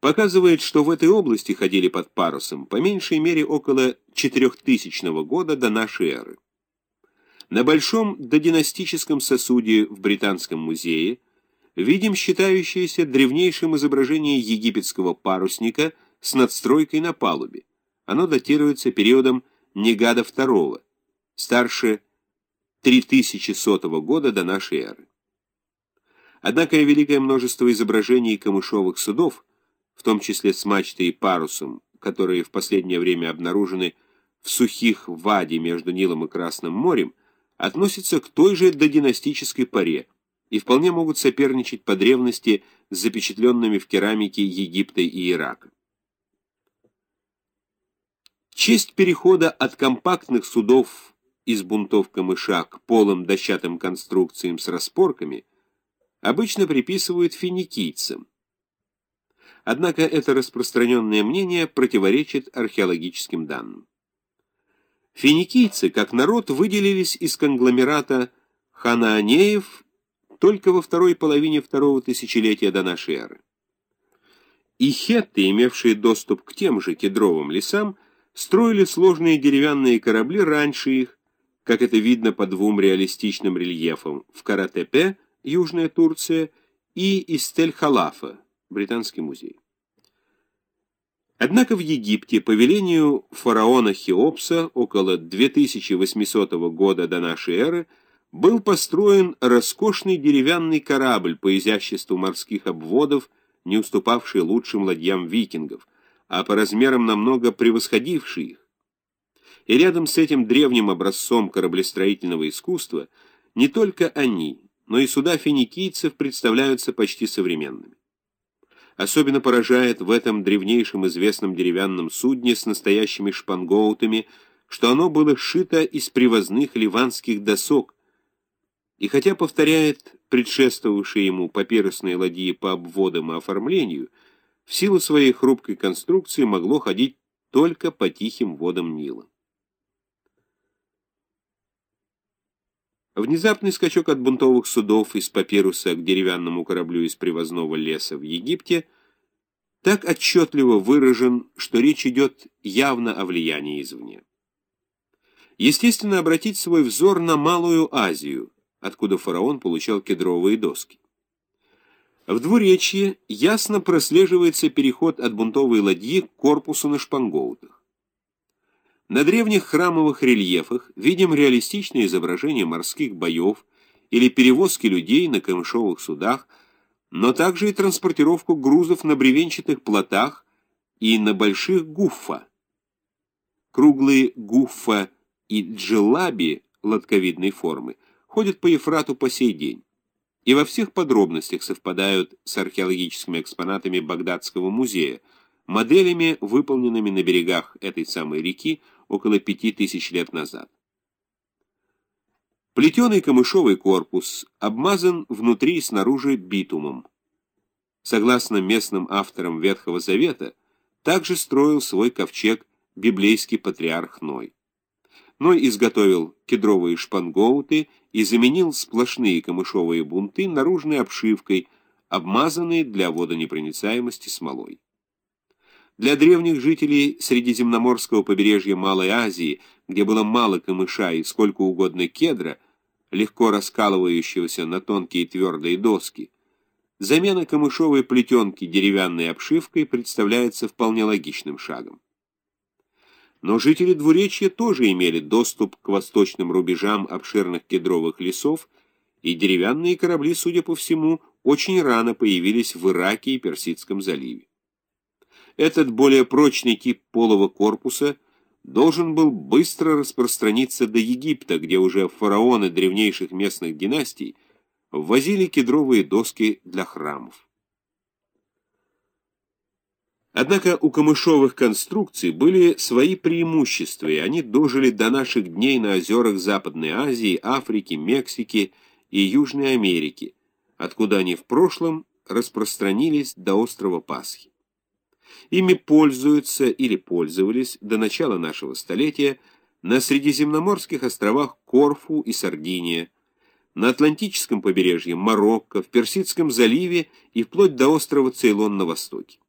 показывает, что в этой области ходили под парусом по меньшей мере около 4000 года до нашей эры. На большом додинастическом сосуде в Британском музее видим считающееся древнейшим изображение египетского парусника с надстройкой на палубе. Оно датируется периодом Негада II, старше 3100 года до нашей эры. Однако великое множество изображений камышовых судов, в том числе с мачтой и парусом, которые в последнее время обнаружены в сухих ваде между Нилом и Красным морем, относятся к той же додинастической паре и вполне могут соперничать по древности с запечатленными в керамике Египта и Ирака. Честь перехода от компактных судов из бунтов камыша к полым дощатым конструкциям с распорками обычно приписывают финикийцам. Однако это распространенное мнение противоречит археологическим данным. Финикийцы, как народ, выделились из конгломерата ханаанеев только во второй половине второго тысячелетия до нашей эры. И хетты, имевшие доступ к тем же кедровым лесам, строили сложные деревянные корабли раньше их, как это видно по двум реалистичным рельефам в Каратепе, Южная Турция, и Истель-Халафа, Британский музей. Однако в Египте по велению фараона Хеопса около 2800 года до нашей эры был построен роскошный деревянный корабль по изяществу морских обводов, не уступавший лучшим ладьям викингов, а по размерам намного превосходивший их. И рядом с этим древним образцом кораблестроительного искусства не только они, но и суда финикийцев представляются почти современными. Особенно поражает в этом древнейшем известном деревянном судне с настоящими шпангоутами, что оно было сшито из привозных ливанских досок, и хотя повторяет предшествовавшие ему папирусные ладьи по обводам и оформлению, в силу своей хрупкой конструкции могло ходить только по тихим водам Нила. Внезапный скачок от бунтовых судов из папируса к деревянному кораблю из привозного леса в Египте так отчетливо выражен, что речь идет явно о влиянии извне. Естественно, обратить свой взор на Малую Азию, откуда фараон получал кедровые доски. В двуречье ясно прослеживается переход от бунтовой ладьи к корпусу на шпангоутах. На древних храмовых рельефах видим реалистичные изображения морских боев или перевозки людей на камышовых судах, но также и транспортировку грузов на бревенчатых плотах и на больших гуффа. Круглые гуффа и джелаби лодковидной формы ходят по Ефрату по сей день и во всех подробностях совпадают с археологическими экспонатами Багдадского музея, моделями, выполненными на берегах этой самой реки около пяти тысяч лет назад. Плетеный камышовый корпус обмазан внутри и снаружи битумом. Согласно местным авторам Ветхого Завета, также строил свой ковчег библейский патриарх Ной. Ной изготовил кедровые шпангоуты и заменил сплошные камышовые бунты наружной обшивкой, обмазанные для водонепроницаемости смолой. Для древних жителей Средиземноморского побережья Малой Азии, где было мало камыша и сколько угодно кедра, легко раскалывающегося на тонкие твердые доски, замена камышовой плетенки деревянной обшивкой представляется вполне логичным шагом. Но жители двуречья тоже имели доступ к восточным рубежам обширных кедровых лесов, и деревянные корабли, судя по всему, очень рано появились в Ираке и Персидском заливе. Этот более прочный тип полого корпуса должен был быстро распространиться до Египта, где уже фараоны древнейших местных династий ввозили кедровые доски для храмов. Однако у камышовых конструкций были свои преимущества, и они дожили до наших дней на озерах Западной Азии, Африки, Мексики и Южной Америки, откуда они в прошлом распространились до острова Пасхи. Ими пользуются или пользовались до начала нашего столетия на Средиземноморских островах Корфу и Сардиния, на Атлантическом побережье Марокко, в Персидском заливе и вплоть до острова Цейлон на востоке.